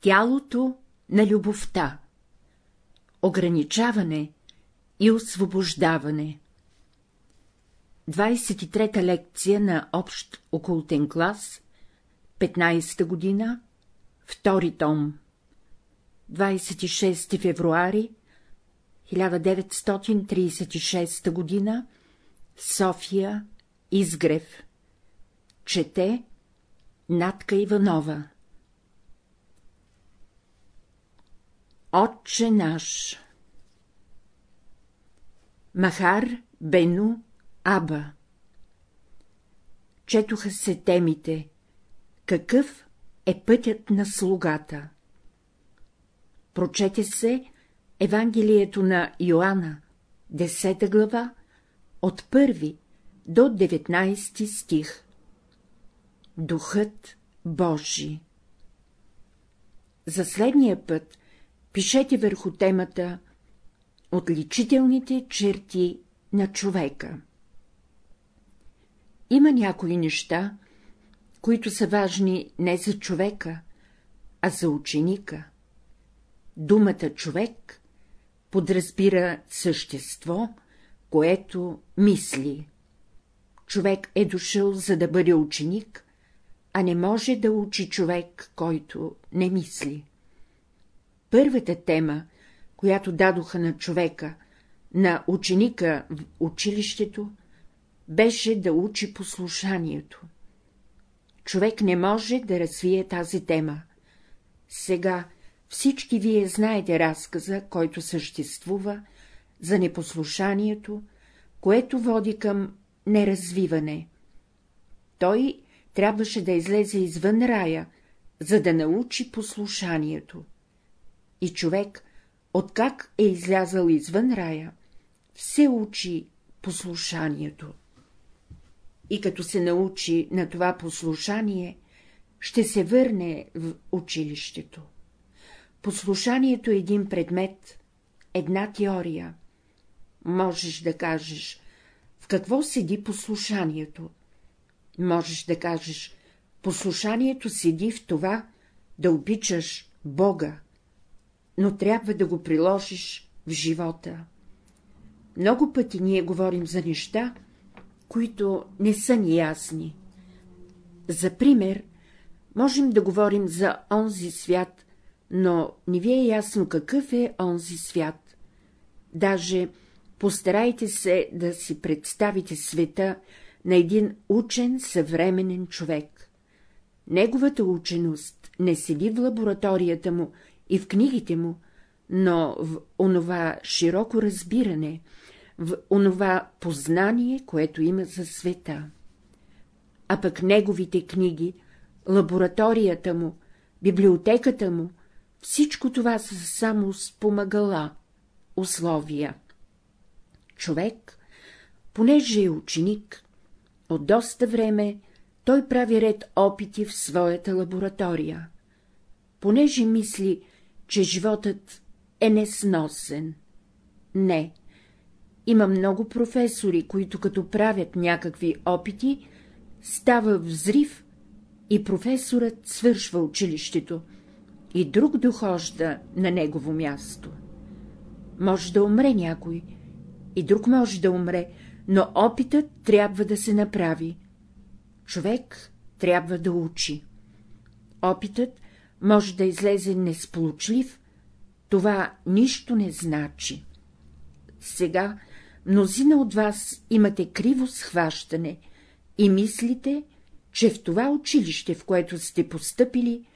Тялото на любовта. Ограничаване и освобождаване. 23-та лекция на общ окултен клас, 15-та година, втори том. 26 февруари 1936 година, София, Изгрев. Чете Натка Иванова Отче наш Махар Бену Аба Четоха се темите Какъв е пътят на слугата? Прочете се Евангелието на Йоанна, 10 глава, от 1 до 19 стих. Духът Божи За следния път пишете върху темата Отличителните черти на човека. Има някои неща, които са важни не за човека, а за ученика. Думата човек подразбира същество, което мисли. Човек е дошъл, за да бъде ученик, а не може да учи човек, който не мисли. Първата тема, която дадоха на човека, на ученика в училището, беше да учи послушанието. Човек не може да развие тази тема. Сега всички вие знаете разказа, който съществува за непослушанието, което води към неразвиване. Той трябваше да излезе извън рая, за да научи послушанието. И човек, откак е излязъл извън рая, все учи послушанието. И като се научи на това послушание, ще се върне в училището. Послушанието е един предмет, една теория. Можеш да кажеш, в какво седи послушанието. Можеш да кажеш, послушанието седи в това да обичаш Бога, но трябва да го приложиш в живота. Много пъти ние говорим за неща, които не са ни ясни. За пример, можем да говорим за онзи свят, но не ви е ясно какъв е онзи свят. Даже постарайте се да си представите света на един учен съвременен човек. Неговата ученост не седи в лабораторията му и в книгите му, но в онова широко разбиране, в онова познание, което има за света. А пък неговите книги, лабораторията му, библиотеката му, всичко това са само спомагала, условия. Човек, понеже е ученик, от доста време той прави ред опити в своята лаборатория, понеже мисли, че животът е несносен. Не. Има много професори, които като правят някакви опити, става взрив и професорът свършва училището, и друг дохожда на негово място. Може да умре някой, и друг може да умре, но опитът трябва да се направи. Човек трябва да учи. Опитът може да излезе несполучлив, това нищо не значи. Сега мнозина от вас имате криво схващане и мислите, че в това училище, в което сте постъпили,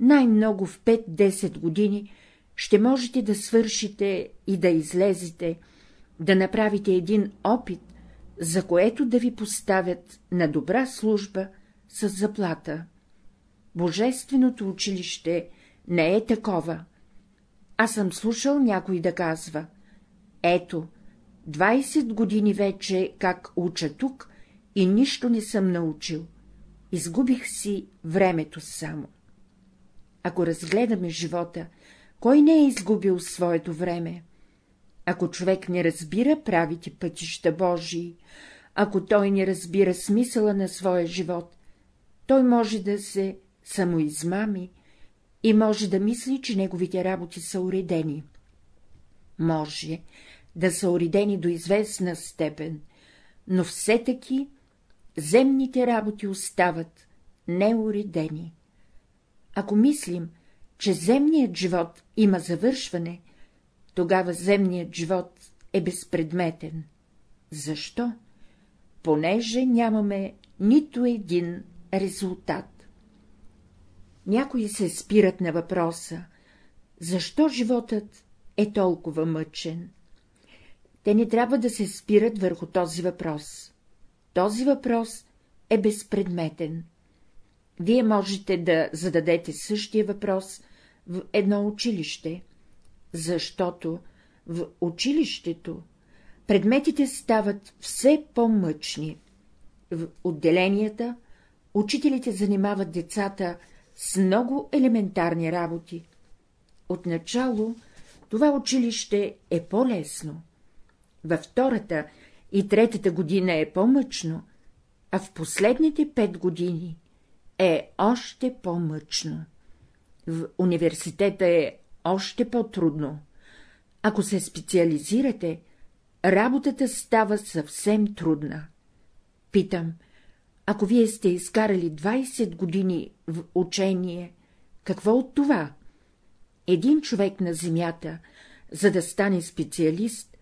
най-много в 5-10 години ще можете да свършите и да излезете, да направите един опит, за което да ви поставят на добра служба с заплата. Божественото училище не е такова. Аз съм слушал някой да казва — ето, 20 години вече как уча тук и нищо не съм научил. Изгубих си времето само. Ако разгледаме живота, кой не е изгубил своето време? Ако човек не разбира правите пътища Божии, ако той не разбира смисъла на своя живот, той може да се самоизмами и може да мисли, че неговите работи са уредени. Може да са уредени до известна степен, но все таки земните работи остават неуредени. Ако мислим, че земният живот има завършване, тогава земният живот е безпредметен. Защо? Понеже нямаме нито един резултат. Някои се спират на въпроса, защо животът е толкова мъчен. Те не трябва да се спират върху този въпрос. Този въпрос е безпредметен. Вие можете да зададете същия въпрос в едно училище, защото в училището предметите стават все по-мъчни. В отделенията учителите занимават децата с много елементарни работи. Отначало това училище е по-лесно, във втората и третата година е по-мъчно, а в последните пет години е още по-мъчно. В университета е още по-трудно. Ако се специализирате, работата става съвсем трудна. Питам, ако вие сте изкарали 20 години в учение, какво от това? Един човек на земята, за да стане специалист,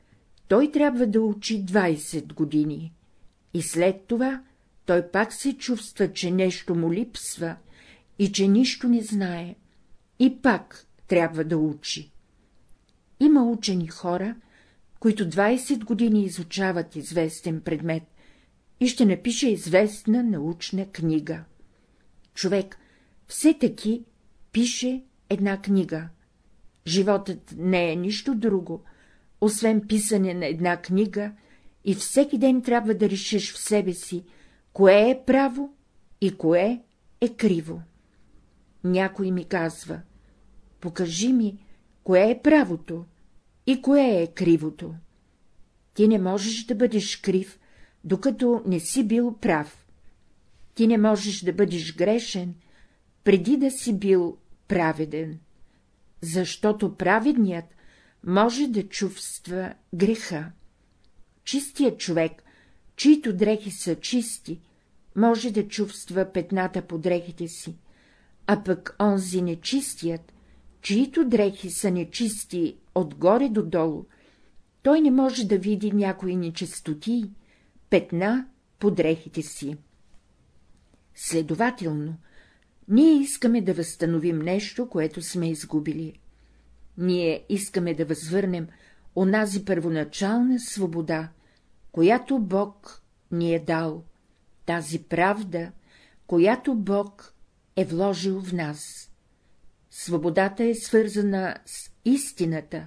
той трябва да учи 20 години, и след това той пак се чувства, че нещо му липсва и че нищо не знае, и пак трябва да учи. Има учени хора, които 20 години изучават известен предмет и ще напише известна научна книга. Човек все таки пише една книга. Животът не е нищо друго, освен писане на една книга, и всеки ден трябва да решиш в себе си, кое е право и кое е криво. Някой ми казва, покажи ми, кое е правото и кое е кривото. Ти не можеш да бъдеш крив, докато не си бил прав. Ти не можеш да бъдеш грешен, преди да си бил праведен, защото праведният може да чувства греха. Чистият човек, чието дрехи са чисти, може да чувства петната по дрехите си, а пък онзи нечистият, чието дрехи са нечисти отгоре до долу, той не може да види някои нечистоти, петна по дрехите си. Следователно, ние искаме да възстановим нещо, което сме изгубили. Ние искаме да възвърнем онази първоначална свобода, която Бог ни е дал, тази правда, която Бог е вложил в нас. Свободата е свързана с истината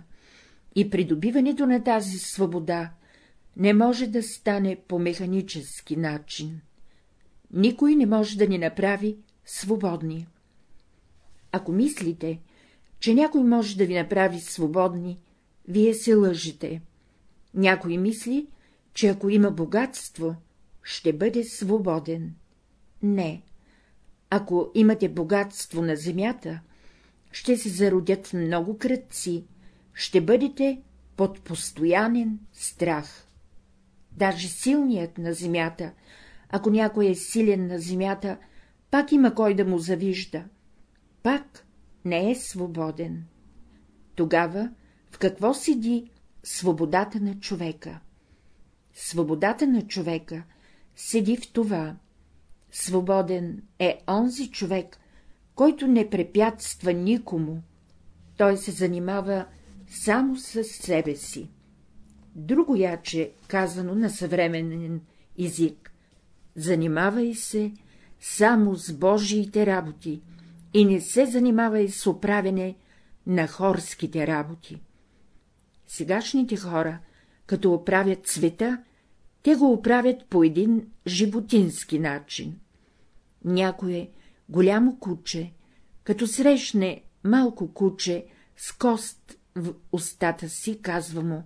и придобиването на тази свобода не може да стане по механически начин. Никой не може да ни направи свободни. Ако мислите, че някой може да ви направи свободни, вие се лъжете. Някой мисли, че ако има богатство, ще бъде свободен. Не. Ако имате богатство на земята, ще се зародят много кръци, ще бъдете под постоянен страх. Даже силният на земята, ако някой е силен на земята, пак има кой да му завижда, пак не е свободен. Тогава в какво седи свободата на човека? Свободата на човека седи в това. Свободен е онзи човек, който не препятства никому, той се занимава само с себе си. Друго яче, казано на съвременен език, занимавай се само с Божиите работи и не се занимавай с оправене на хорските работи. Сегашните хора, като оправят света, те го оправят по един животински начин. Някое голямо куче, като срещне малко куче с кост в устата си, казва му,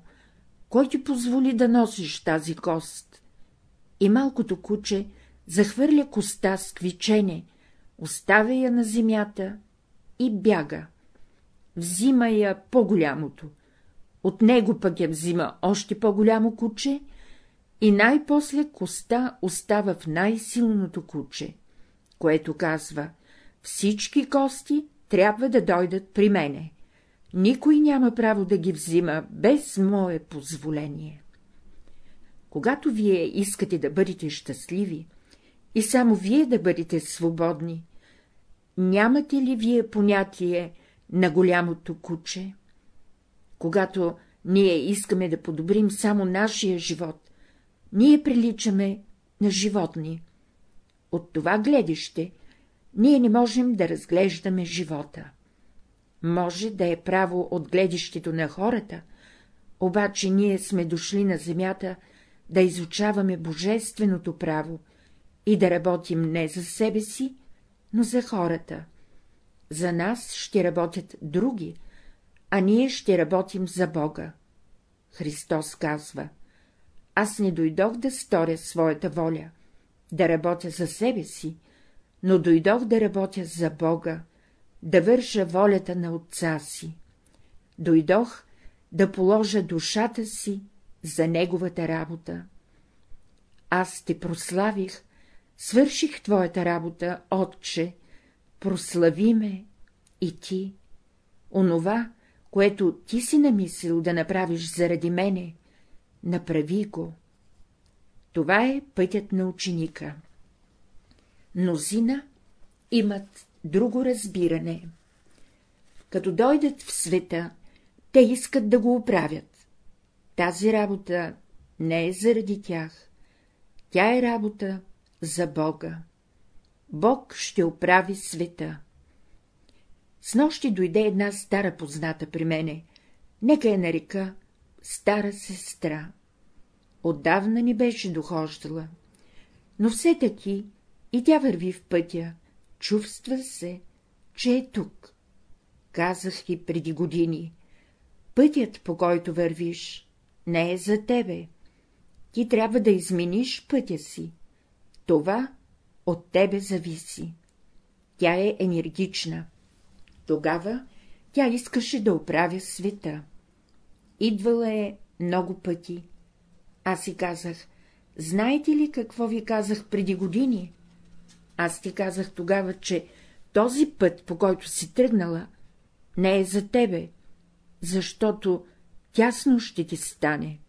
кой ти позволи да носиш тази кост? И малкото куче захвърля коста с квичене, оставя я на земята и бяга. Взима я по-голямото, от него пък я взима още по-голямо куче и най-после коста остава в най-силното куче, което казва — всички кости трябва да дойдат при мене. Никой няма право да ги взима без мое позволение. Когато вие искате да бъдете щастливи и само вие да бъдете свободни, нямате ли вие понятие на голямото куче? Когато ние искаме да подобрим само нашия живот, ние приличаме на животни. От това гледище ние не можем да разглеждаме живота. Може да е право от гледището на хората, обаче ние сме дошли на земята да изучаваме божественото право и да работим не за себе си, но за хората. За нас ще работят други, а ние ще работим за Бога. Христос казва, аз не дойдох да сторя своята воля, да работя за себе си, но дойдох да работя за Бога, да върша волята на Отца си. Дойдох да положа душата си за Неговата работа. Аз те прославих, свърших твоята работа, Отче, прослави ме и ти. Онова, което ти си намислил да направиш заради мене, направи го. Това е пътят на ученика. Мнозина имат друго разбиране. Като дойдат в света, те искат да го оправят. Тази работа не е заради тях, тя е работа за Бога. Бог ще оправи света. С нощи дойде една стара позната при мене, нека я нарека стара сестра. Отдавна ни беше дохождала, но все таки и тя върви в пътя, чувства се, че е тук. Казах и преди години, пътят, по който вървиш, не е за тебе. Ти трябва да измениш пътя си. Това от тебе зависи. Тя е енергична. Тогава тя искаше да оправя света. Идвала е много пъти. Аз си казах, знаете ли какво ви казах преди години? Аз ти казах тогава, че този път, по който си тръгнала, не е за тебе, защото тясно ще ти стане.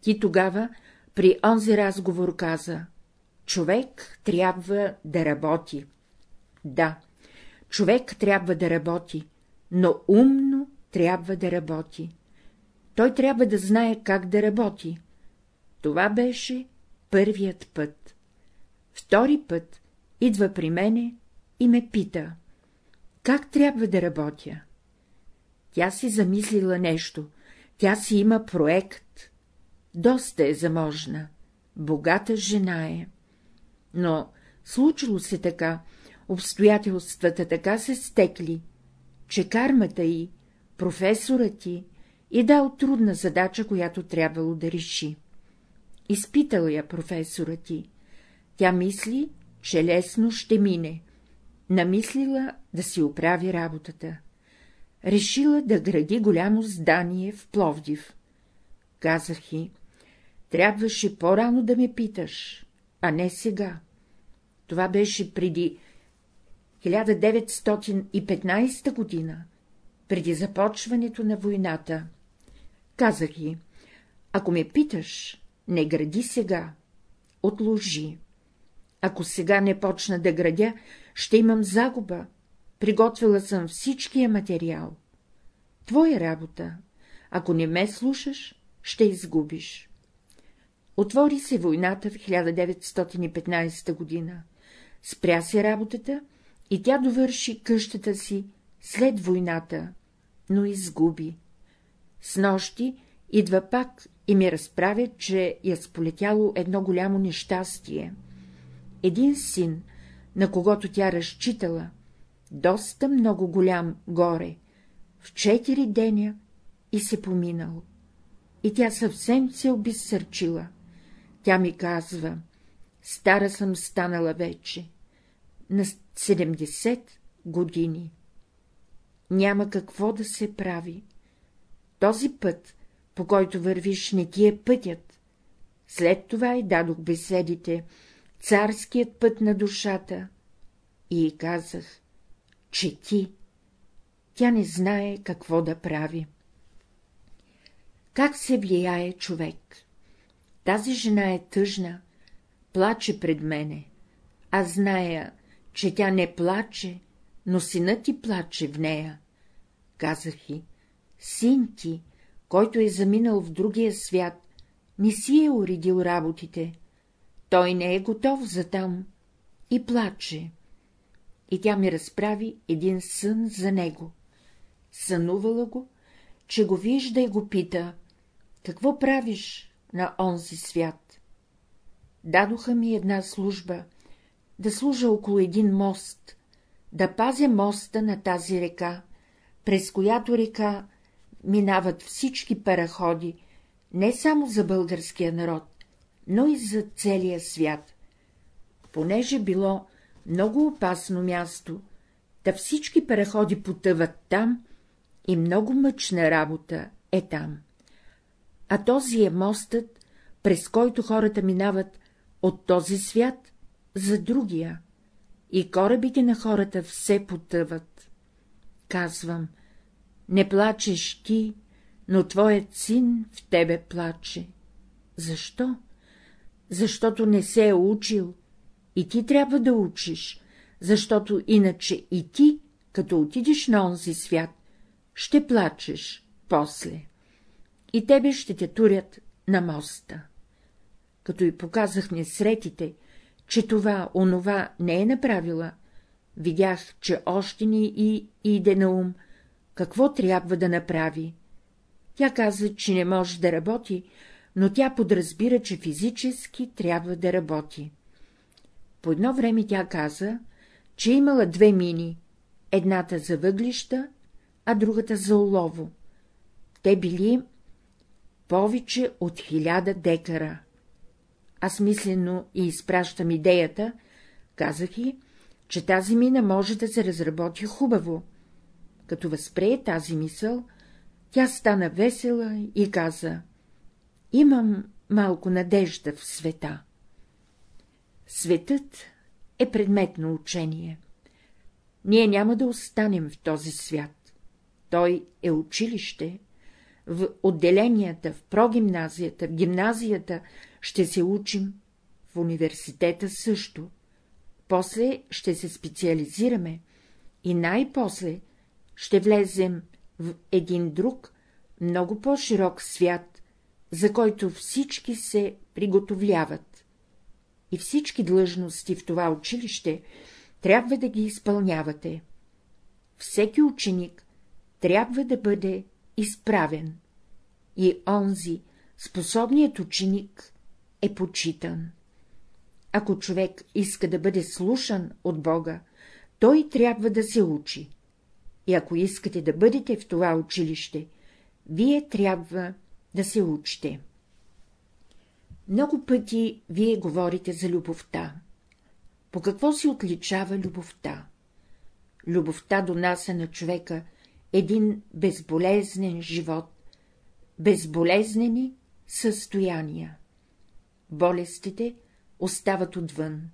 Ти тогава при онзи разговор каза — човек трябва да работи. Да, човек трябва да работи, но умно трябва да работи. Той трябва да знае как да работи. Това беше първият път. Втори път идва при мене и ме пита — как трябва да работя? Тя си замислила нещо, тя си има проект, доста е заможна, богата жена е. Но случило се така, обстоятелствата така се стекли, че кармата й, професорът ти, и дал трудна задача, която трябвало да реши. Изпитал я професорът ти. Тя мисли, че лесно ще мине. Намислила да си оправи работата. Решила да гради голямо здание в Пловдив. Казах и, трябваше по-рано да ме питаш, а не сега. Това беше преди 1915 година, преди започването на войната. Казах и, ако ме питаш, не гради сега, отложи. Ако сега не почна да градя, ще имам загуба, приготвила съм всичкия материал. Твоя работа, ако не ме слушаш, ще изгубиш. Отвори се войната в 1915 година, спря се работата и тя довърши къщата си след войната, но изгуби. С нощи идва пак и ми разправя, че я сполетяло едно голямо нещастие. Един син, на когото тя разчитала, доста много голям горе, в четири деня и се поминал. И тя съвсем се обезсърчила. Тя ми казва, стара съм станала вече, на 70 години. няма какво да се прави. Този път, по който вървиш, не ти е пътят. След това и дадох беседите, царският път на душата, и казах, че ти. Тя не знае какво да прави. Как се влияе човек? Тази жена е тъжна, плаче пред мене. Аз зная, че тя не плаче, но синът ти плаче в нея. Казах и, син ти, който е заминал в другия свят, не си е уредил работите. Той не е готов за там и плаче. И тя ми разправи един сън за него. Сънувала го, че го вижда и го пита, какво правиш на онзи свят? Дадоха ми една служба, да служа около един мост, да пазя моста на тази река, през която река минават всички параходи, не само за българския народ, но и за целия свят. Понеже било много опасно място, да всички параходи потъват там и много мъчна работа е там. А този е мостът, през който хората минават от този свят за другия, и корабите на хората все потъват. Казвам, не плачеш ти, но твоят син в тебе плаче. Защо? Защото не се е учил, и ти трябва да учиш, защото иначе и ти, като отидеш на онзи свят, ще плачеш после. И тебе ще те турят на моста. Като й показах несретите, че това, онова не е направила, видях, че още ни и иде на ум, какво трябва да направи. Тя каза, че не може да работи, но тя подразбира, че физически трябва да работи. По едно време тя каза, че имала две мини, едната за въглища, а другата за олово. Те били повече от хиляда декара. Аз мислено и изпращам идеята, казах и, че тази мина може да се разработи хубаво. Като възпрее тази мисъл, тя стана весела и каза — имам малко надежда в света. Светът е предмет на учение. Ние няма да останем в този свят. Той е училище. В отделенията, в прогимназията, в гимназията ще се учим, в университета също. После ще се специализираме и най-после ще влезем в един друг, много по-широк свят, за който всички се приготовляват. И всички длъжности в това училище трябва да ги изпълнявате. Всеки ученик трябва да бъде изправен. И онзи, способният ученик, е почитан. Ако човек иска да бъде слушан от Бога, той трябва да се учи. И ако искате да бъдете в това училище, вие трябва да се учите. Много пъти вие говорите за любовта. По какво се отличава любовта? Любовта донася на човека един безболезнен живот, безболезнени състояния. Болестите остават отвън.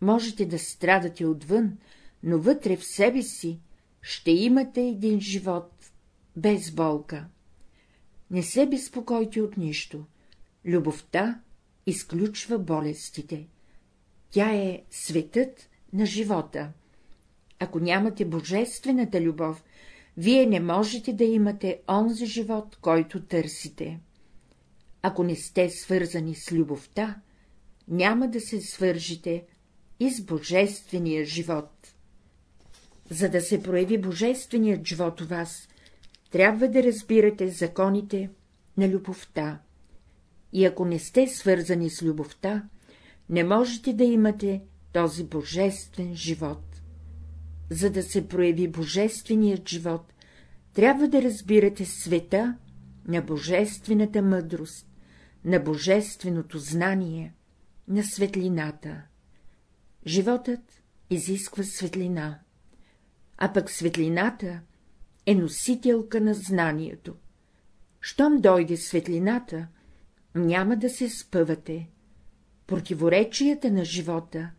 Можете да страдате отвън, но вътре в себе си ще имате един живот без болка. Не се безпокойте от нищо. Любовта изключва болестите. Тя е светът на живота. Ако нямате божествената любов, вие не можете да имате онзи живот, който търсите. Ако не сте свързани с любовта, няма да се свържите и с божествения живот. За да се прояви божественият живот у вас, трябва да разбирате законите на любовта. И ако не сте свързани с любовта, не можете да имате този божествен живот. За да се прояви божественият живот, трябва да разбирате света на божествената мъдрост, на божественото знание, на светлината. Животът изисква светлина, а пък светлината е носителка на знанието. Щом дойде светлината, няма да се спъвате. Противоречията на живота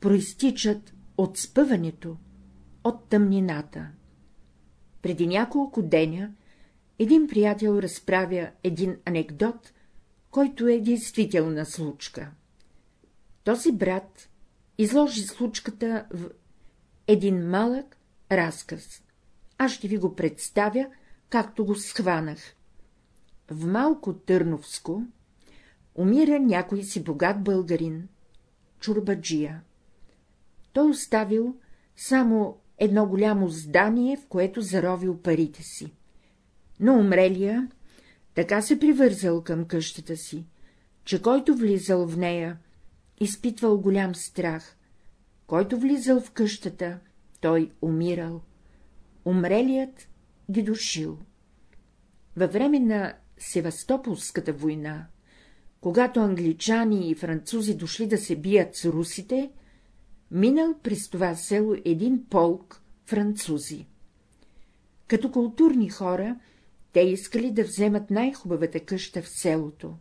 проистичат от спъването, от тъмнината. Преди няколко деня един приятел разправя един анекдот, който е действителна случка. Този брат изложи случката в един малък разказ. Аз ще ви го представя, както го схванах. В малко Търновско умира някой си богат българин, чурбаджия. Той оставил само едно голямо здание, в което заровил парите си. Но умрелия така се привързал към къщата си, че който влизал в нея, изпитвал голям страх, който влизал в къщата, той умирал. Умрелият ги душил. Във време на Севастополската война, когато англичани и французи дошли да се бият с русите, минал през това село един полк французи. Като културни хора, те искали да вземат най-хубавата къща в селото.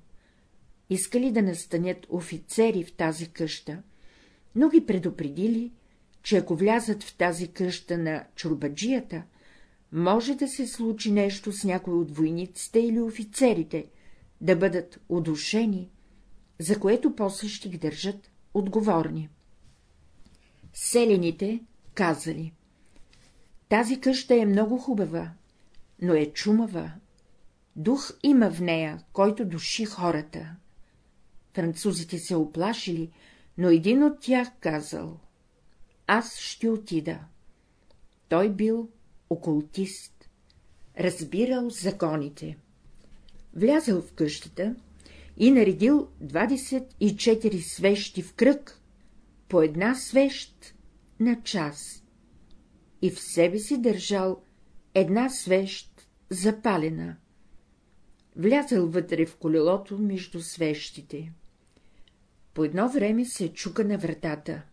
Искали да настанят офицери в тази къща, но ги предупредили, че ако влязат в тази къща на чурбаджията, може да се случи нещо с някой от войниците или офицерите, да бъдат удушени, за което после ще ги държат отговорни. Селените казали Тази къща е много хубава, но е чумава. Дух има в нея, който души хората. Французите се оплашили, но един от тях казал — аз ще отида. Той бил окултист, разбирал законите. Влязъл в къщата и наредил 24 свещи в кръг, по една свещ на час, и в себе си държал една свещ запалена. Влязъл вътре в колелото между свещите. По едно време се чука на вратата.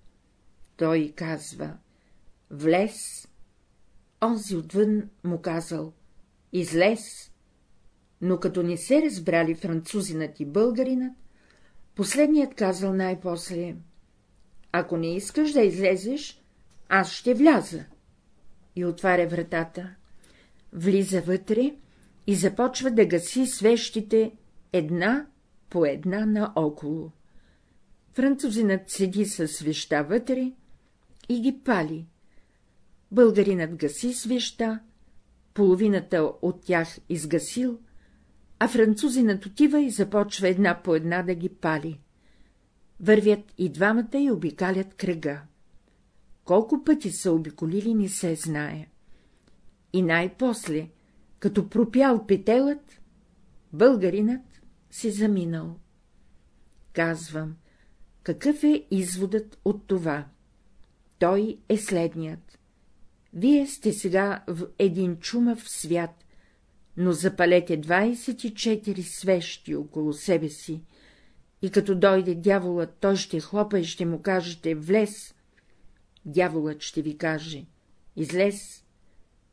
Той казва — влез. Онзи отвън му казал — излез. Но като не се разбрали французинът и българинът, последният казал най-после — ако не искаш да излезеш, аз ще вляза. И отваря вратата, влиза вътре и започва да гаси свещите една по една наоколо. Французинът седи със свеща вътре и ги пали. Българинът гаси свеща, половината от тях изгасил, а французинът отива и започва една по една да ги пали. Вървят и двамата и обикалят кръга. Колко пъти са обиколили, не се знае. И най-после, като пропял петелът, българинът си заминал. Казвам, какъв е изводът от това? Той е следният. Вие сте сега в един чумав свят, но запалете 24 свещи около себе си, и като дойде дяволът, той ще хлопа и ще му кажете влез. Дяволът ще ви каже излез.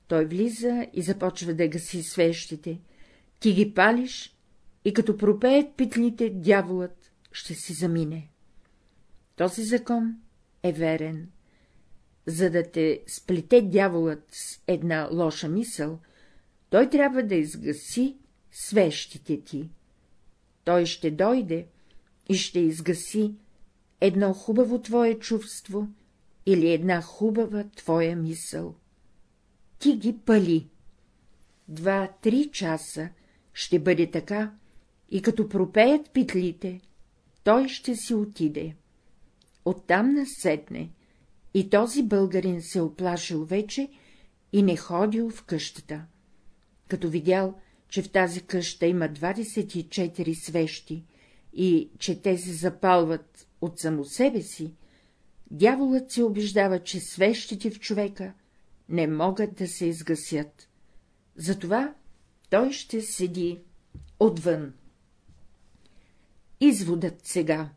Той влиза и започва да гаси свещите. Ти ги палиш и като пропеят петлите, дяволът ще си замине. Този закон е верен. За да те сплете дяволът с една лоша мисъл, той трябва да изгаси свещите ти. Той ще дойде и ще изгаси едно хубаво твое чувство или една хубава твоя мисъл. Ти ги пали. Два-три часа ще бъде така, и като пропеят петлите, той ще си отиде. Оттам насетне и този българин се оплашил вече и не ходил в къщата. Като видял, че в тази къща има 24 свещи и че те се запалват от само себе си, дяволът се убеждава, че свещите в човека не могат да се изгасят. Затова той ще седи отвън. Изводът сега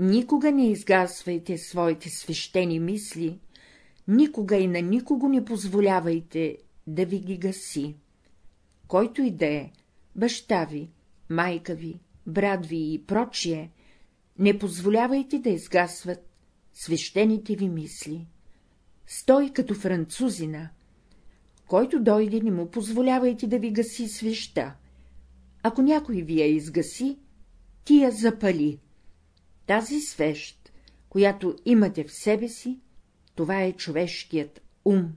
Никога не изгасвайте своите свещени мисли, никога и на никого не позволявайте да ви ги гаси. Който и да е, баща ви, майка ви, брат ви и прочие, не позволявайте да изгасват свещените ви мисли. Стой като французина. Който дойде, не му позволявайте да ви гаси свеща. Ако някой ви я изгаси, ти я запали. Тази свещ, която имате в себе си, това е човешкият ум,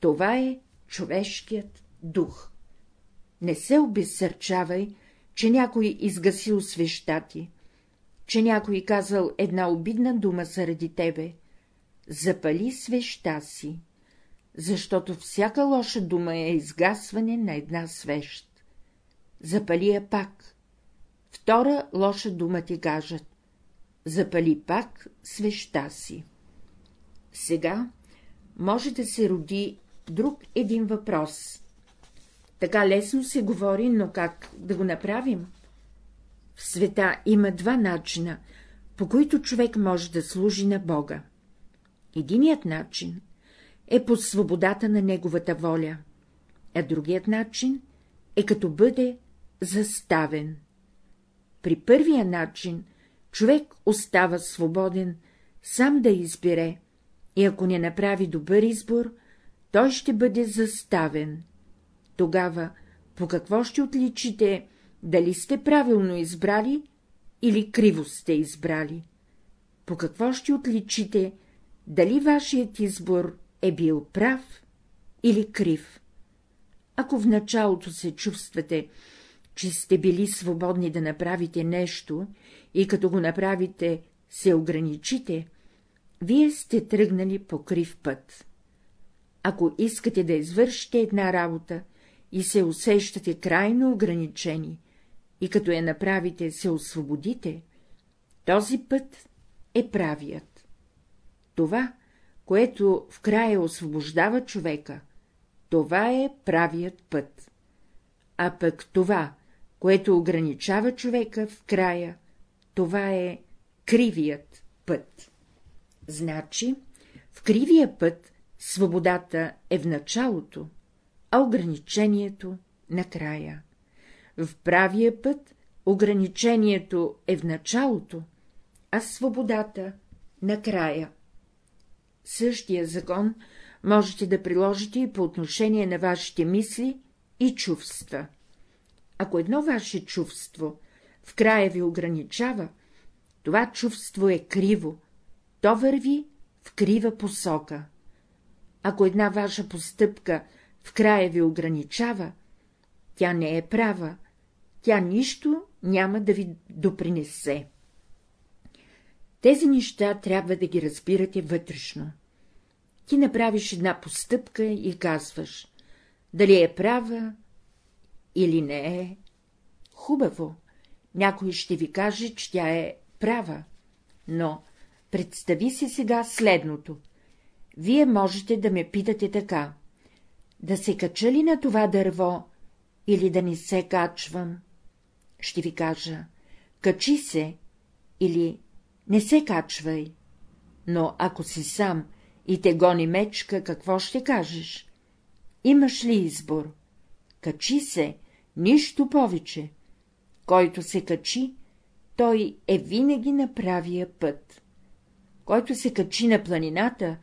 това е човешкият дух. Не се обезсърчавай, че някой изгасил свеща ти, че някой казал една обидна дума заради тебе. Запали свеща си, защото всяка лоша дума е изгасване на една свещ. Запали я пак. Втора лоша дума ти кажат. Запали пак свеща си. Сега може да се роди друг един въпрос. Така лесно се говори, но как да го направим? В света има два начина, по които човек може да служи на Бога. Единият начин е по свободата на неговата воля, а другият начин е като бъде заставен. При първия начин човек остава свободен сам да избере, и ако не направи добър избор, той ще бъде заставен. Тогава по какво ще отличите, дали сте правилно избрали или криво сте избрали? По какво ще отличите, дали вашият избор е бил прав или крив? Ако в началото се чувствате, че сте били свободни да направите нещо и като го направите, се ограничите, вие сте тръгнали по крив път. Ако искате да извършите една работа и се усещате крайно ограничени, и като я направите се освободите, този път е правият. Това, което в края освобождава човека, това е правият път. А пък това, което ограничава човека в края, това е кривият път. Значи, в кривия път свободата е в началото, а ограничението — накрая. В правия път ограничението е в началото, а свободата — накрая. Същия закон можете да приложите и по отношение на вашите мисли и чувства. Ако едно ваше чувство в края ви ограничава, това чувство е криво, то върви в крива посока. Ако една ваша постъпка в края ви ограничава, тя не е права, тя нищо няма да ви допринесе. Тези неща трябва да ги разбирате вътрешно. Ти направиш една постъпка и казваш, дали е права или не е. Хубаво, някой ще ви каже, че тя е права, но представи си сега следното. Вие можете да ме питате така. Да се кача ли на това дърво или да не се качвам? Ще ви кажа, качи се или не се качвай. Но ако си сам и те гони мечка, какво ще кажеш? Имаш ли избор? Качи се, нищо повече. Който се качи, той е винаги на правия път. Който се качи на планината,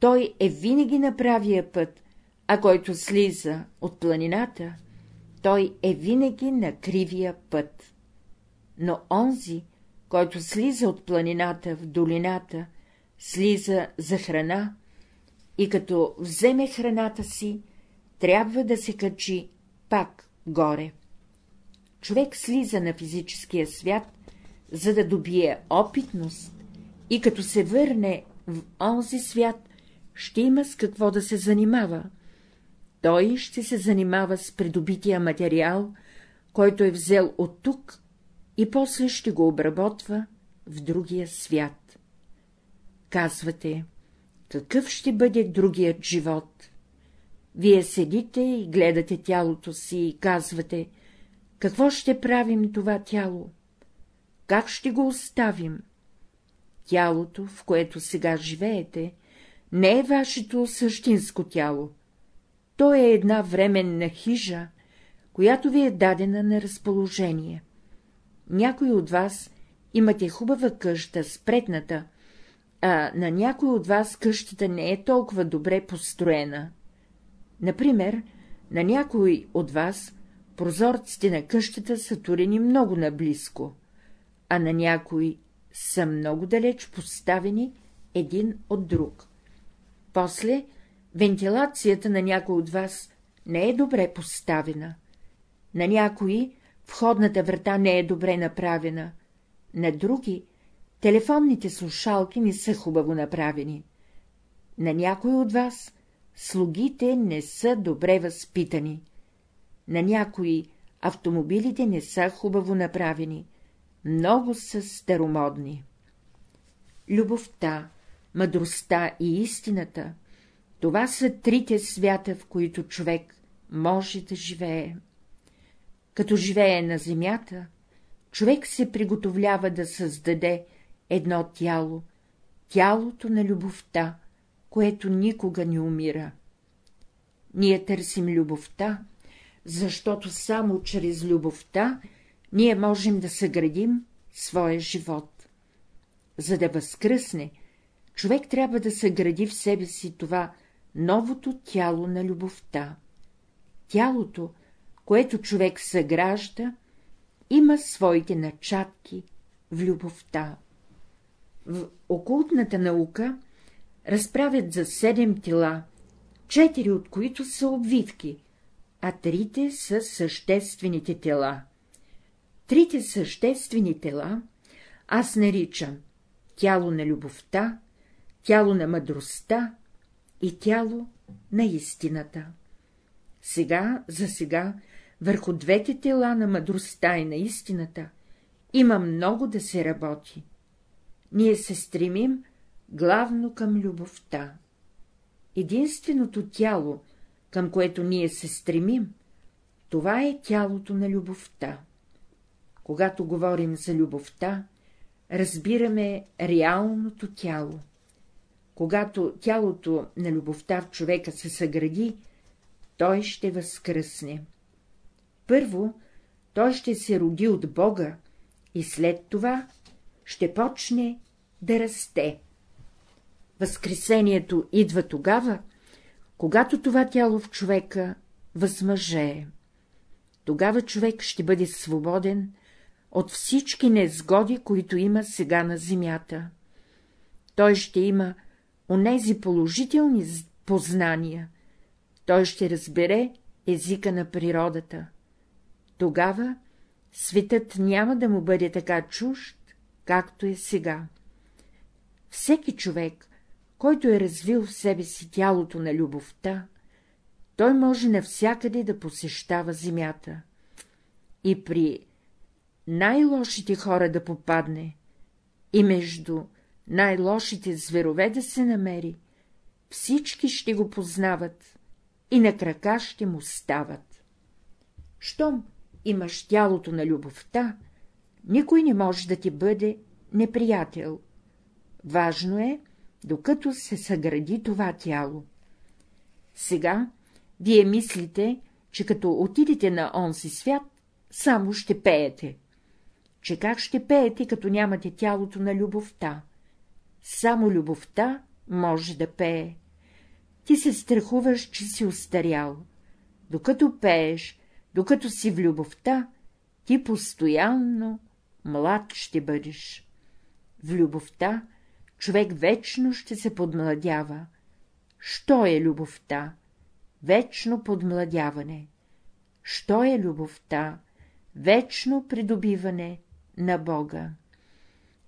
той е винаги на правия път, а който слиза от планината, той е винаги на кривия път. Но онзи, който слиза от планината в долината, слиза за храна и като вземе храната си, трябва да се качи пак горе. Човек слиза на физическия свят, за да добие опитност и като се върне в онзи свят, ще има с какво да се занимава. Той ще се занимава с придобития материал, който е взел от тук и после ще го обработва в другия свят. Казвате, какъв ще бъде другият живот? Вие седите и гледате тялото си и казвате, какво ще правим това тяло? Как ще го оставим? Тялото, в което сега живеете, не е вашето същинско тяло. то е една временна хижа, която ви е дадена на разположение. Някой от вас имате хубава къща, спретната, а на някой от вас къщата не е толкова добре построена. Например, на някой от вас прозорците на къщата са турени много наблизко, а на някой са много далеч поставени един от друг. После вентилацията на някой от вас не е добре поставена, на някои входната врата не е добре направена, на други телефонните слушалки не са хубаво направени, на някой от вас слугите не са добре възпитани, на някои автомобилите не са хубаво направени, много са старомодни. Любовта, мъдростта и истината — това са трите свята, в които човек може да живее. Като живее на земята, човек се приготовлява да създаде едно тяло, тялото на любовта, което никога не умира. Ние търсим любовта, защото само чрез любовта ние можем да съградим своя живот. За да възкръсне, човек трябва да съгради в себе си това новото тяло на любовта. Тялото, което човек съгражда, има своите начатки в любовта. В окултната наука разправят за седем тела, четири от които са обвитки, а трите са съществените тела. Трите съществени тела аз наричам тяло на любовта, тяло на мъдростта и тяло на истината. Сега, за сега, върху двете тела на мъдростта и на истината има много да се работи. Ние се стремим главно към любовта. Единственото тяло, към което ние се стремим, това е тялото на любовта. Когато говорим за любовта, разбираме реалното тяло. Когато тялото на любовта в човека се съгради, той ще възкръсне. Първо, той ще се роди от Бога и след това ще почне да расте. Възкресението идва тогава, когато това тяло в човека възмъжее. Тогава човек ще бъде свободен от всички незгоди, които има сега на земята. Той ще има онези положителни познания, той ще разбере езика на природата. Тогава светът няма да му бъде така чужд, както е сега. Всеки човек, който е развил в себе си тялото на любовта, той може навсякъде да посещава земята. И при най-лошите хора да попадне, и между най-лошите зверове да се намери, всички ще го познават и на крака ще му стават. Щом имаш тялото на любовта, никой не може да ти бъде неприятел. Важно е, докато се съгради това тяло. Сега вие мислите, че като отидете на онзи свят, само ще пеете. Че как ще пеете, като нямате тялото на любовта? Само любовта може да пее. Ти се страхуваш, че си устарял. Докато пееш, докато си в любовта, ти постоянно млад ще бъдеш. В любовта човек вечно ще се подмладява. Що е любовта? Вечно подмладяване. Що е любовта? Вечно придобиване на Бога.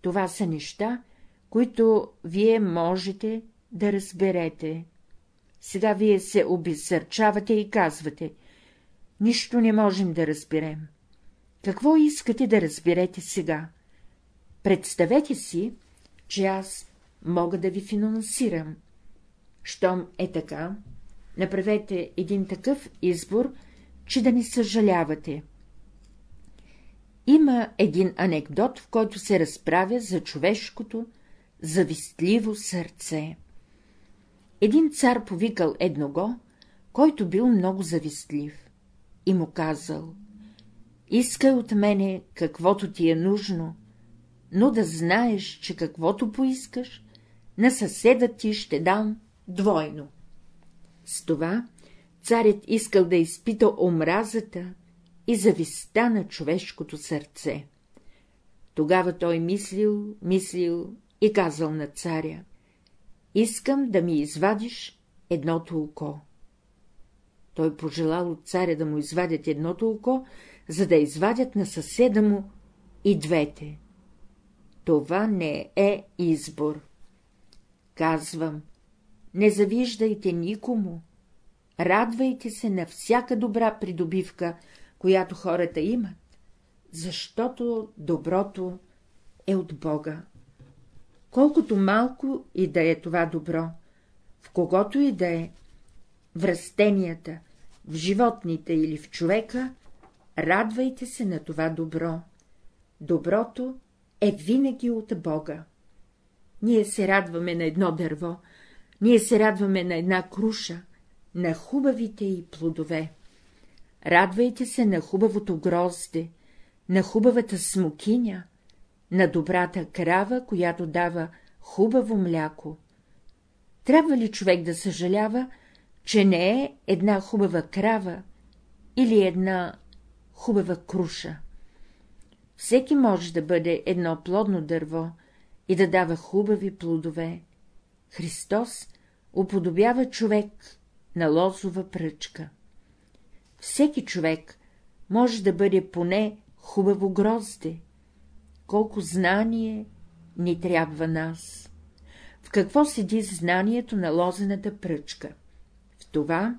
Това са неща, които вие можете да разберете. Сега вие се обесърчавате и казвате — нищо не можем да разберем. Какво искате да разберете сега? Представете си, че аз мога да ви финансирам. Щом е така, направете един такъв избор, че да не съжалявате. Има един анекдот, в който се разправя за човешкото завистливо сърце. Един цар повикал едного, който бил много завистлив и му казал — искай от мене каквото ти е нужно, но да знаеш, че каквото поискаш, на съседа ти ще дам двойно. С това царят искал да изпита омразата и зависта на човешкото сърце. Тогава той мислил, мислил и казал на царя — искам да ми извадиш едното око. Той пожелал от царя да му извадят едното око, за да извадят на съседа му и двете. Това не е избор. Казвам, не завиждайте никому, радвайте се на всяка добра придобивка, която хората имат, защото доброто е от Бога. Колкото малко и да е това добро, в когото и да е, в растенията, в животните или в човека, радвайте се на това добро. Доброто е винаги от Бога. Ние се радваме на едно дърво, ние се радваме на една круша, на хубавите и плодове. Радвайте се на хубавото грозде, на хубавата смокиня, на добрата крава, която дава хубаво мляко. Трябва ли човек да съжалява, че не е една хубава крава или една хубава круша? Всеки може да бъде едно плодно дърво и да дава хубави плодове. Христос уподобява човек на лозова пръчка. Всеки човек може да бъде поне хубаво грозде. Колко знание ни трябва нас! В какво седи знанието на лозената пръчка? В това,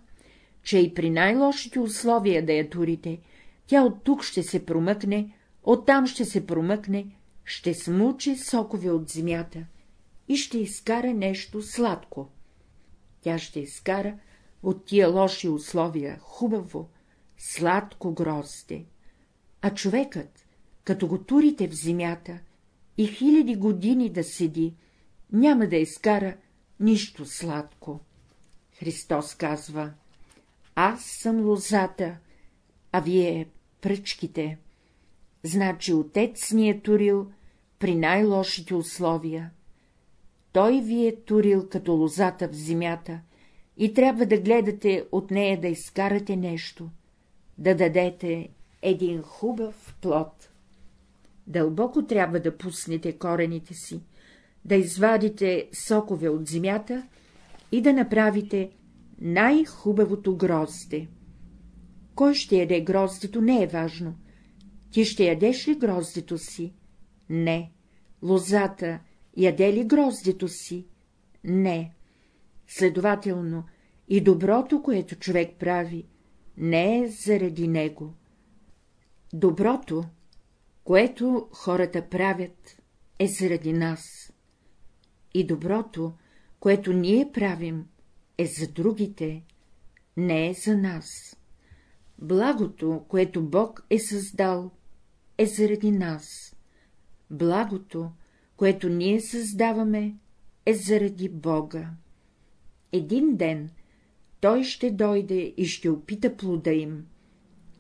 че и при най-лошите условия да я турите, тя от тук ще се промъкне, оттам ще се промъкне, ще смучи сокове от земята и ще изкара нещо сладко. Тя ще изкара от тия лоши условия хубаво, сладко грозде, а човекът, като го турите в земята и хиляди години да седи, няма да изкара нищо сладко. Христос казва, аз съм лозата, а вие пръчките. Значи отец ни е турил при най-лошите условия. Той ви е турил като лозата в земята и трябва да гледате от нея да изкарате нещо, да дадете един хубав плод. Дълбоко трябва да пуснете корените си, да извадите сокове от земята и да направите най-хубавото грозде. Кой ще яде гроздето, не е важно. Ти ще ядеш ли гроздето си? Не. Лозата яде ли гроздето си? Не. Следователно, и доброто, което човек прави, не е заради него. Доброто, което хората правят, е заради нас. И доброто, което ние правим, е за другите, не е за нас. Благото, което Бог е създал, е заради нас. Благото, което ние създаваме, е заради Бога. Един ден той ще дойде и ще опита плода им.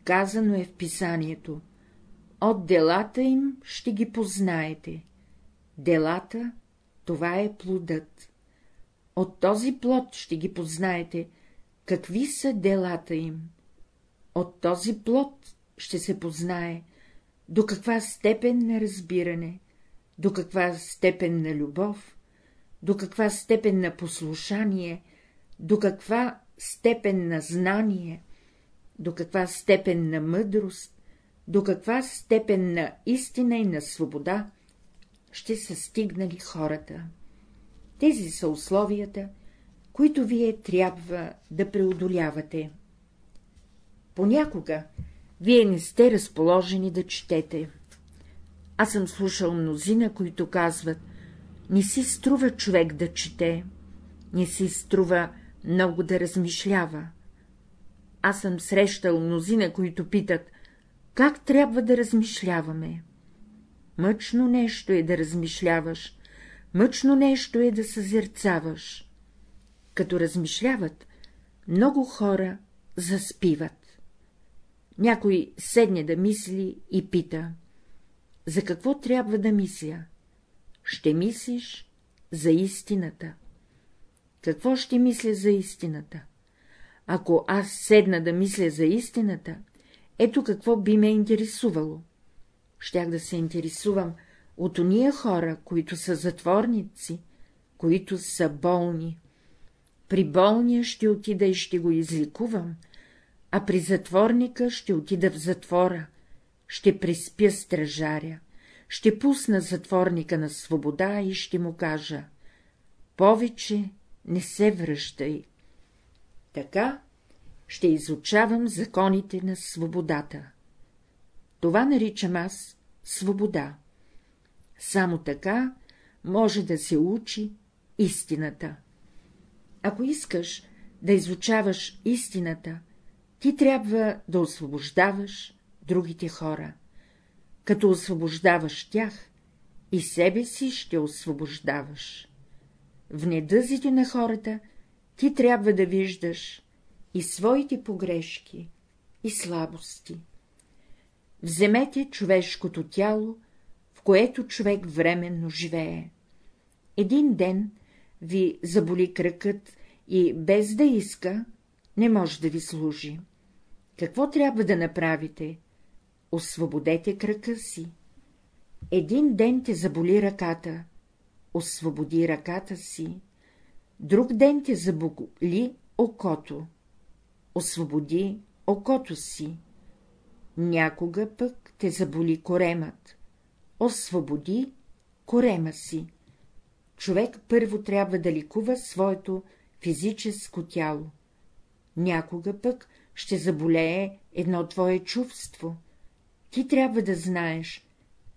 Казано е в писанието. От делата им ще ги познаете. Делата — това е плодът. От този плод ще ги познаете, какви са делата им. От този плод ще се познае, до каква степен на разбиране, до каква степен на любов, до каква степен на послушание, до каква степен на знание, до каква степен на мъдрост, до каква степен на истина и на свобода ще са стигнали хората. Тези са условията, които вие трябва да преодолявате. Понякога вие не сте разположени да четете. Аз съм слушал мнозина, които казват, не си струва човек да чете, не си струва много да размишлява. Аз съм срещал мнозина, които питат, как трябва да размишляваме. Мъчно нещо е да размишляваш, мъчно нещо е да съзерцаваш. Като размишляват, много хора заспиват. Някой седне да мисли и пита — за какво трябва да мисля? Ще мислиш за истината. Какво ще мисля за истината? Ако аз седна да мисля за истината, ето какво би ме интересувало. Щях да се интересувам от ония хора, които са затворници, които са болни. При болния ще отида и ще го изликувам, а при затворника ще отида в затвора, ще приспя стражаря, ще пусна затворника на свобода и ще му кажа — повече не се връщай. Така ще изучавам законите на свободата. Това наричам аз свобода. Само така може да се учи истината. Ако искаш да изучаваш истината, ти трябва да освобождаваш другите хора. Като освобождаваш тях, и себе си ще освобождаваш. В недъзите на хората ти трябва да виждаш и своите погрешки, и слабости. Вземете човешкото тяло, в което човек временно живее. Един ден ви заболи кръкът и без да иска, не може да ви служи. Какво трябва да направите? Освободете кръка си. Един ден те заболи ръката, освободи ръката си, друг ден те заболи окото, освободи окото си, някога пък те заболи коремът, освободи корема си. Човек първо трябва да ликува своето физическо тяло. Някога пък ще заболее едно твое чувство. Ти трябва да знаеш,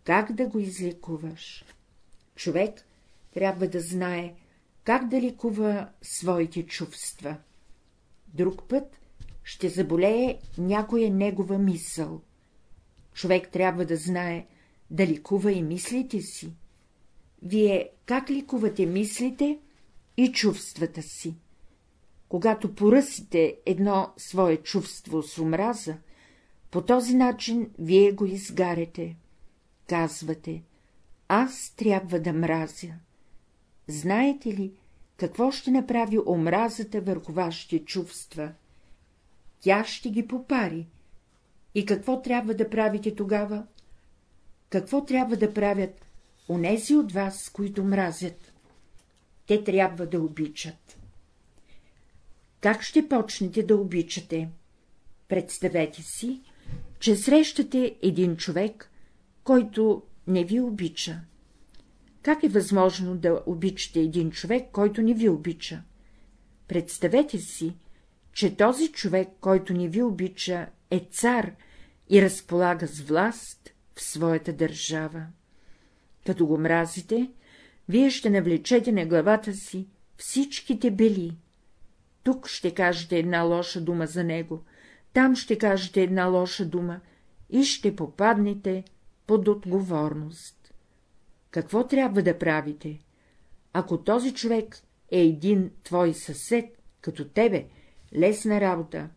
как да го излекуваш. Човек трябва да знае, как да ликува своите чувства. Друг път ще заболее някоя негова мисъл. Човек трябва да знае, да ликува и мислите си. Вие как ликувате мислите и чувствата си? Когато поръсите едно свое чувство с омраза, по този начин вие го изгарете. Казвате, аз трябва да мразя. Знаете ли, какво ще направи омразата върху вашите чувства? Тя ще ги попари. И какво трябва да правите тогава? Какво трябва да правят онези от вас, които мразят? Те трябва да обичат. Как ще почнете да обичате? Представете си, че срещате един човек, който не ви обича. Как е възможно да обичате един човек, който не ви обича? Представете си, че този човек, който не ви обича, е цар и разполага с власт в своята държава. Като го мразите, вие ще навлечете на главата си всичките бели. Тук ще кажете една лоша дума за него, там ще кажете една лоша дума и ще попаднете под отговорност. Какво трябва да правите? Ако този човек е един твой съсед, като тебе, лесна работа,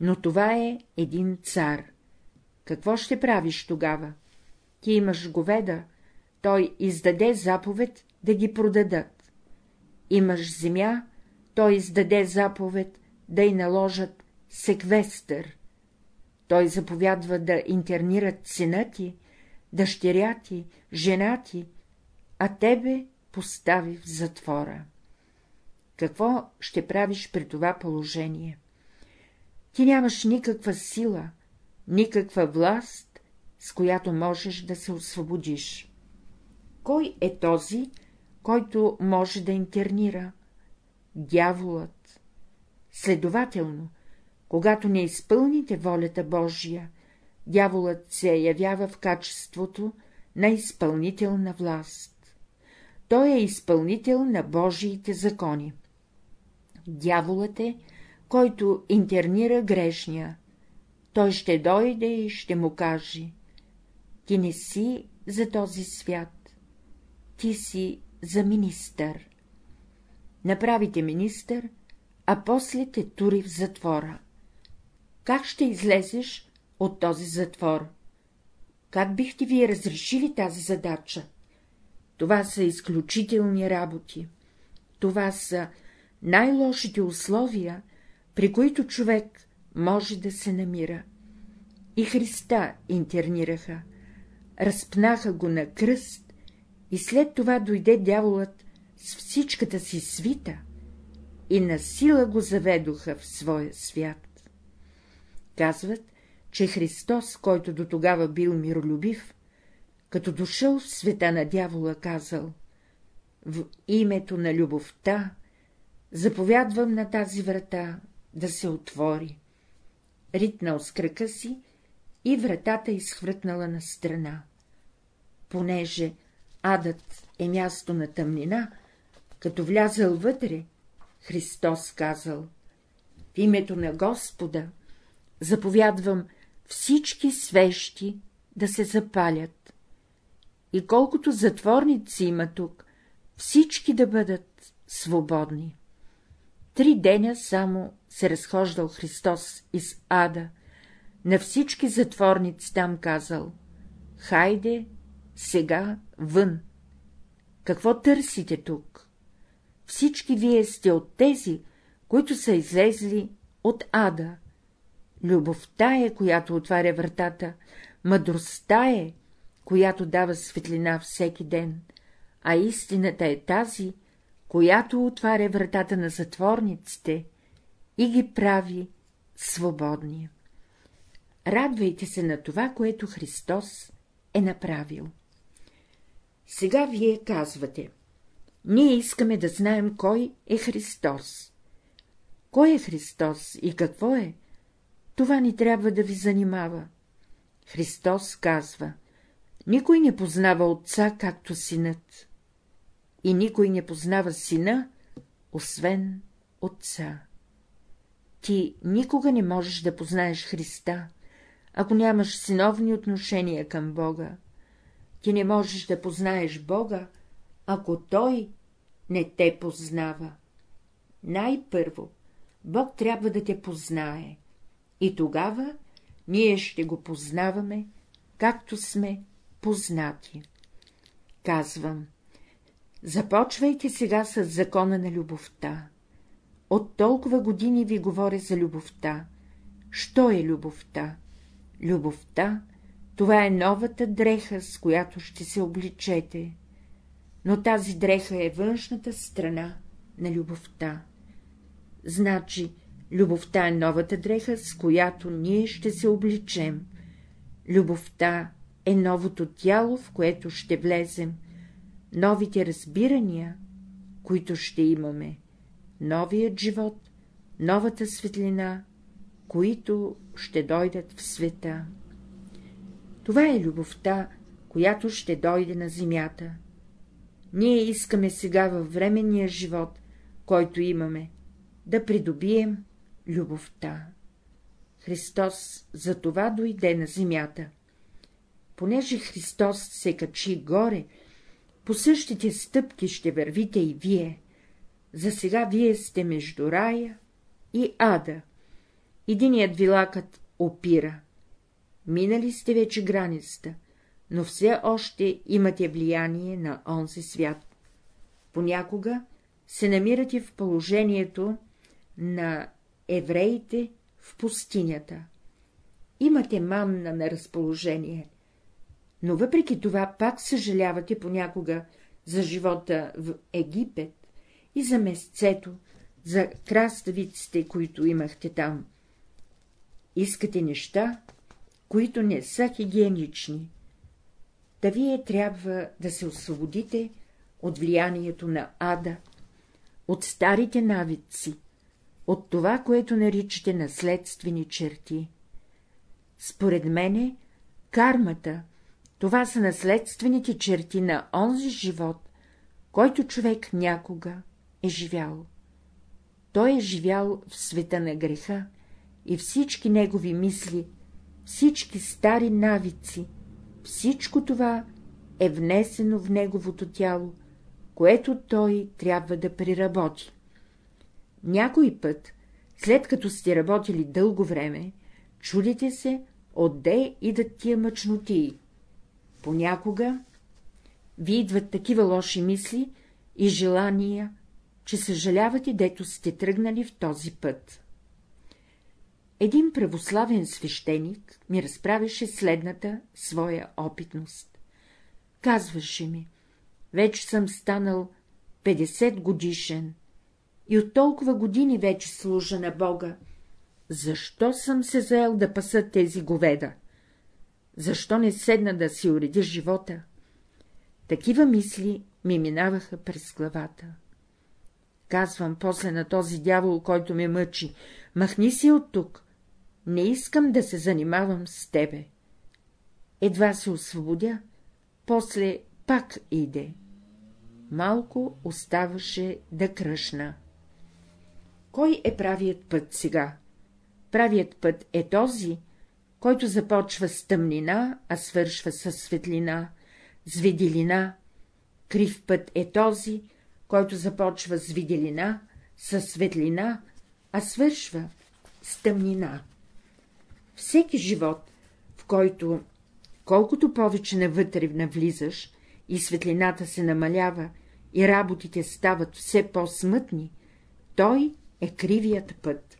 но това е един цар. Какво ще правиш тогава? Ти имаш говеда, той издаде заповед да ги продадат. Имаш земя, той издаде заповед да й наложат секвестър. Той заповядва да интернират сина ти, дъщеря ти, жена ти, а тебе постави в затвора. Какво ще правиш при това положение? Ти нямаш никаква сила, никаква власт, с която можеш да се освободиш. Кой е този, който може да интернира? Дяволът. Следователно, когато не изпълните волята Божия, дяволът се явява в качеството на изпълнител на власт. Той е изпълнител на Божиите закони. Дяволът е, който интернира грешния. Той ще дойде и ще му каже — ти не си за този свят, ти си за министър. Направите министър, а после те тури в затвора. Как ще излезеш от този затвор? Как бихте вие разрешили тази задача? Това са изключителни работи. Това са най-лошите условия, при които човек може да се намира. И Христа интернираха, разпнаха го на кръст и след това дойде дяволът с всичката си свита и на сила го заведоха в своя свят. Казват, че Христос, който до тогава бил миролюбив, като дошъл в света на дявола, казал — в името на любовта заповядвам на тази врата да се отвори. Ритнал с крака си и вратата изхвъртнала на страна. Понеже адът е място на тъмнина, като влязъл вътре, Христос казал — в името на Господа заповядвам всички свещи да се запалят. И колкото затворници има тук, всички да бъдат свободни. Три деня само се разхождал Христос из ада, на всички затворници там казал — хайде, сега вън. Какво търсите тук? Всички вие сте от тези, които са излезли от ада. Любовта е, която отваря вратата, мъдростта е, която дава светлина всеки ден, а истината е тази, която отваря вратата на затворниците и ги прави свободни. Радвайте се на това, което Христос е направил. Сега вие казвате, ние искаме да знаем, кой е Христос. Кой е Христос и какво е? Това ни трябва да ви занимава. Христос казва, никой не познава отца, както синът и никой не познава сина, освен отца. Ти никога не можеш да познаеш Христа, ако нямаш синовни отношения към Бога. Ти не можеш да познаеш Бога, ако Той не те познава. Най-първо, Бог трябва да те познае, и тогава ние ще го познаваме, както сме познати. Казвам, Започвайте сега с закона на любовта. От толкова години ви говоря за любовта. Що е любовта? Любовта — това е новата дреха, с която ще се обличете. Но тази дреха е външната страна на любовта. Значи, любовта е новата дреха, с която ние ще се обличем. Любовта е новото тяло, в което ще влезем, новите разбирания, които ще имаме, новият живот, новата светлина, които ще дойдат в света. Това е любовта, която ще дойде на земята. Ние искаме сега във временния живот, който имаме, да придобием любовта. Христос за това дойде на земята. Понеже Христос се качи горе, по същите стъпки ще вървите и вие. За сега вие сте между рая и ада. Единият вилакът опира. Минали сте вече границата, но все още имате влияние на онзи свят. Понякога се намирате в положението на евреите в пустинята. Имате манна на разположение, но въпреки това пак съжалявате понякога за живота в Египет и за месцето, за краставиците, които имахте там. Искате неща, които не са хигиенични. Да вие трябва да се освободите от влиянието на ада, от старите навици, от това, което наричате наследствени черти. Според мене, кармата това са наследствените черти на онзи живот, който човек някога е живял. Той е живял в света на греха и всички негови мисли, всички стари навици, всичко това е внесено в неговото тяло, което той трябва да приработи. Някой път, след като сте работили дълго време, чудите се, отде идат тия мъчноти. Понякога ви идват такива лоши мисли и желания, че съжалявате, дето сте тръгнали в този път. Един православен свещеник ми разправяше следната своя опитност. Казваше ми, вече съм станал 50 годишен и от толкова години вече служа на Бога. Защо съм се заел да паса тези говеда? Защо не седна да си уреди живота? Такива мисли ми минаваха през главата. Казвам после на този дявол, който ме мъчи, махни си от тук, не искам да се занимавам с тебе. Едва се освободя, после пак иде. Малко оставаше да кръшна. Кой е правият път сега? Правият път е този, който започва с тъмнина, а свършва с светлина, с виделина. Крив път е този, който започва с виделина, с светлина, а свършва с тъмнина. Всеки живот, в който колкото повече навътре навлизаш и светлината се намалява и работите стават все по-смътни, той е кривият път.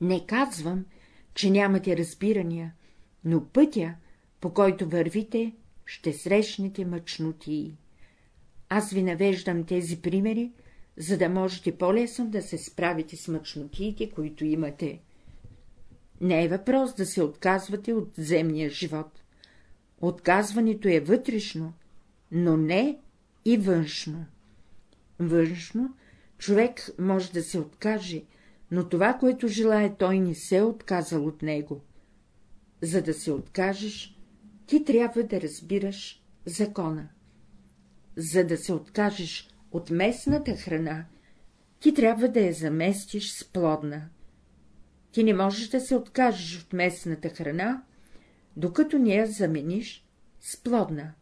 Не казвам, че нямате разбирания, но пътя, по който вървите, ще срещнете мъчноти. Аз ви навеждам тези примери, за да можете по-лесно да се справите с мъчнотиите, които имате. Не е въпрос да се отказвате от земния живот. Отказването е вътрешно, но не и външно. Външно човек може да се откаже, но това, което желая, той не се е отказал от него. За да се откажеш, ти трябва да разбираш закона. За да се откажеш от местната храна, ти трябва да я заместиш с плодна. Ти не можеш да се откажеш от местната храна, докато не я замениш с плодна.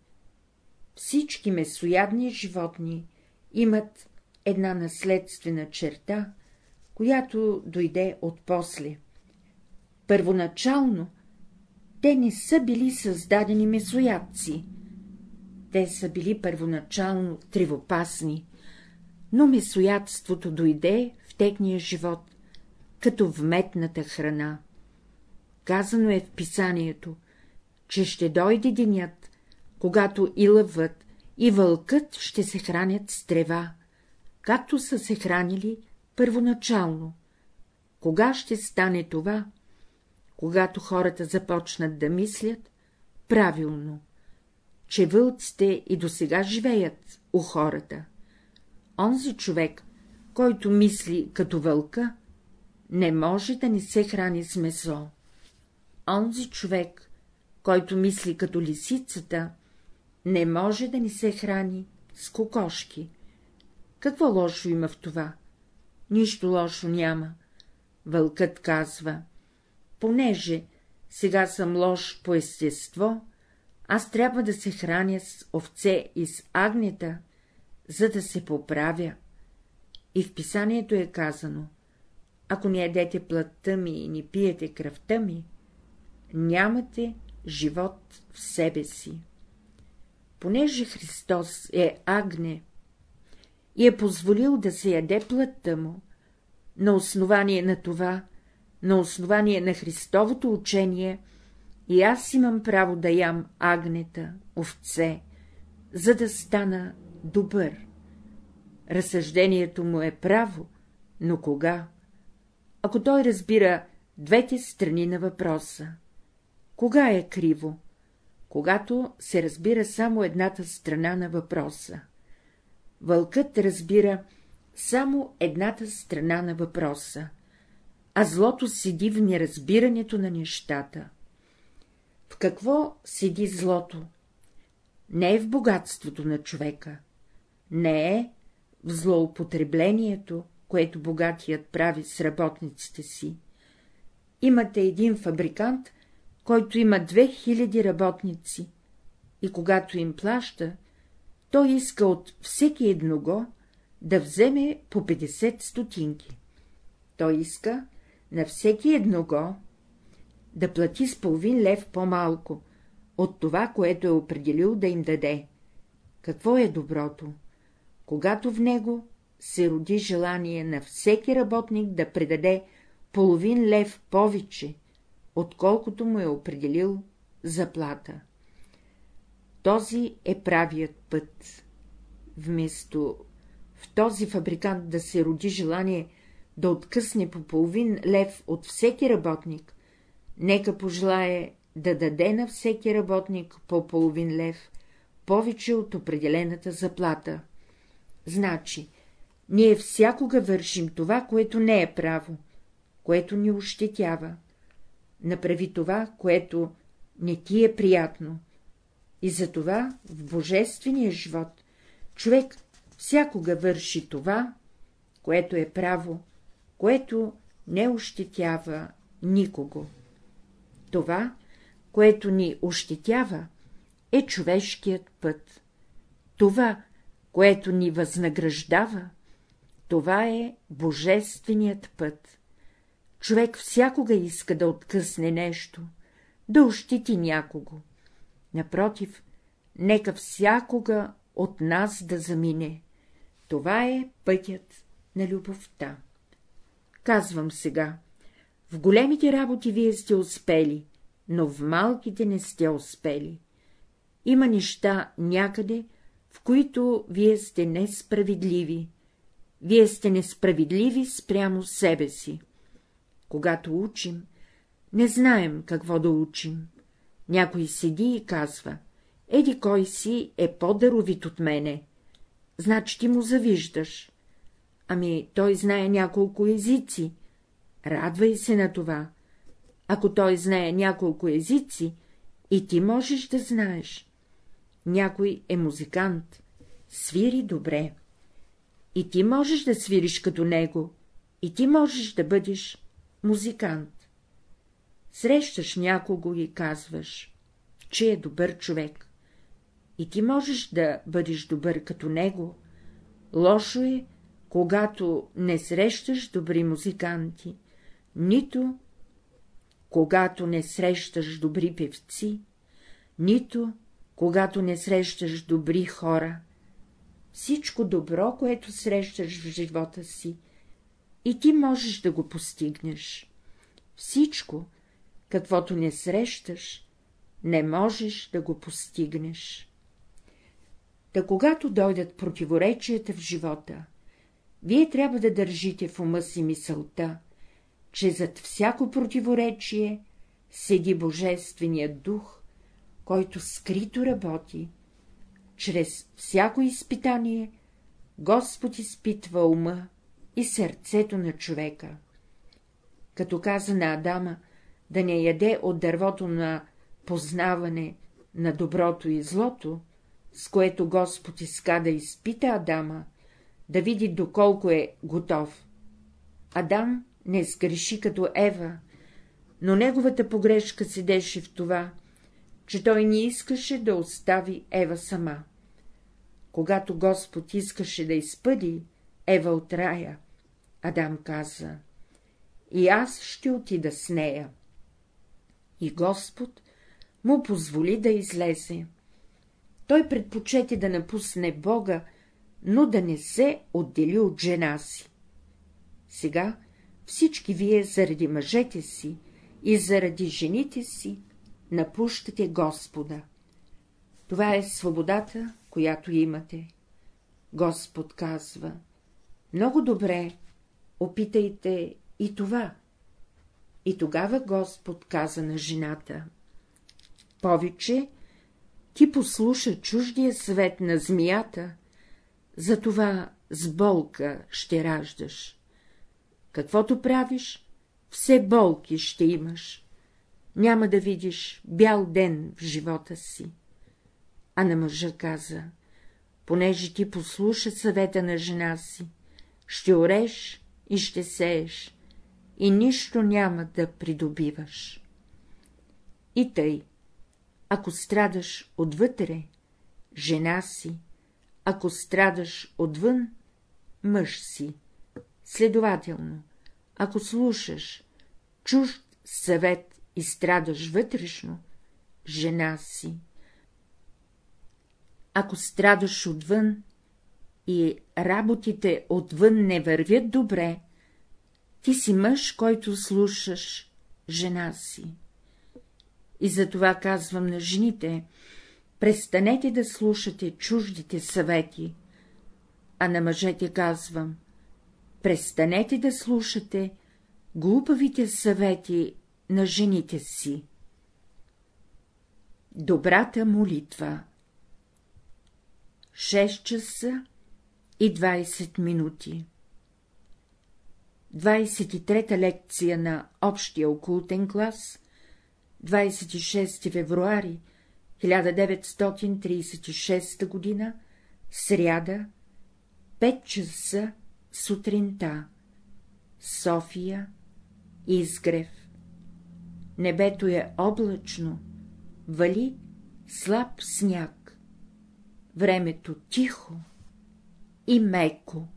Всички месоядни животни имат една наследствена черта, която дойде от после. Първоначално те не са били създадени месоядци, те са били първоначално тревопасни, но месоядството дойде в техния живот като вметната храна. Казано е в писанието, че ще дойде денят, когато и лъвът, и вълкът ще се хранят с трева, както са се хранили първоначално. Кога ще стане това? Когато хората започнат да мислят правилно, че вълците и досега живеят у хората. Онзи човек, който мисли като вълка, не може да не се храни с месо. Онзи човек, който мисли като лисицата, не може да ни се храни с кокошки. Какво лошо има в това? Нищо лошо няма. Вълкът казва, понеже сега съм лош по естество, аз трябва да се храня с овце и с агнета, за да се поправя. И в писанието е казано, ако не ядете плътта ми и не пиете кръвта ми, нямате живот в себе си. Понеже Христос е агне и е позволил да се яде плътта му, на основание на това, на основание на Христовото учение, и аз имам право да ям агнета, овце, за да стана добър. Разсъждението му е право, но кога? Ако той разбира двете страни на въпроса. Кога е криво? Когато се разбира само едната страна на въпроса. Вълкът разбира само едната страна на въпроса, а злото седи в неразбирането на нещата. В какво седи злото? Не е в богатството на човека, не е в злоупотреблението, което богатият прави с работниците си. Имате един фабрикант, който има 2000 работници, и когато им плаща, той иска от всеки едного да вземе по 50 стотинки. Той иска на всеки едного да плати с половин лев по-малко от това, което е определил да им даде. Какво е доброто? Когато в него се роди желание на всеки работник да предаде половин лев повече, отколкото му е определил заплата. Този е правият път. Вместо в този фабрикант да се роди желание да откъсне по половин лев от всеки работник, нека пожелае да даде на всеки работник по половин лев повече от определената заплата. Значи, ние всякога вършим това, което не е право, което ни ощетява. Направи това, което не ти е приятно. И затова в божествения живот човек всякога върши това, което е право, което не ощетява никого. Това, което ни ощетява, е човешкият път. Това, което ни възнаграждава, това е божественият път. Човек всякога иска да откъсне нещо, да ощити някого. Напротив, нека всякога от нас да замине. Това е пътят на любовта. Казвам сега, в големите работи вие сте успели, но в малките не сте успели. Има неща някъде, в които вие сте несправедливи. Вие сте несправедливи спрямо себе си. Когато учим, не знаем какво да учим. Някой седи и казва, еди кой си е по-даровит от мене. Значи ти му завиждаш. Ами той знае няколко езици. Радвай се на това. Ако той знае няколко езици, и ти можеш да знаеш. Някой е музикант, свири добре. И ти можеш да свириш като него, и ти можеш да бъдеш музикант. Срещаш някого и казваш, че е добър човек. И ти можеш да бъдеш добър като него. Лошо е, когато не срещаш добри музиканти, нито когато не срещаш добри певци, нито когато не срещаш добри хора. Всичко добро, което срещаш в живота си, и ти можеш да го постигнеш. Всичко, каквото не срещаш, не можеш да го постигнеш. Та когато дойдат противоречията в живота, вие трябва да държите в ума си мисълта, че зад всяко противоречие седи Божественият дух, който скрито работи. Чрез всяко изпитание Господ изпитва ума и сърцето на човека. Като каза на Адама да не яде от дървото на познаване на доброто и злото, с което Господ иска да изпита Адама, да види доколко е готов. Адам не сгреши като Ева, но неговата погрешка седеше в това, че той не искаше да остави Ева сама. Когато Господ искаше да изпъди Ева от рая, Адам каза — и аз ще отида с нея. И Господ му позволи да излезе. Той предпочете да напусне Бога, но да не се отдели от жена си. Сега всички вие заради мъжете си и заради жените си напущате Господа. Това е свободата, която имате. Господ казва, много добре, опитайте и това. И тогава Господ каза на жената, повече ти послуша чуждия свет на змията, затова с болка ще раждаш. Каквото правиш, все болки ще имаш. Няма да видиш бял ден в живота си. А на мъжа каза, понеже ти послуша съвета на жена си, ще ореш и ще сееш, и нищо няма да придобиваш. И тъй, ако страдаш отвътре, жена си, ако страдаш отвън, мъж си. Следователно, ако слушаш чужд съвет и страдаш вътрешно, жена си. Ако страдаш отвън и работите отвън не вървят добре, ти си мъж, който слушаш жена си. И затова казвам на жените, престанете да слушате чуждите съвети, а на мъжете казвам, престанете да слушате глупавите съвети на жените си. Добрата молитва. 6 часа и 20 минути. 23-та лекция на общия окултен клас. 26 февруари 1936 г. сряда 5 часа сутринта. София Изгрев Небето е облачно, вали слаб сняг. Времето тихо и меко.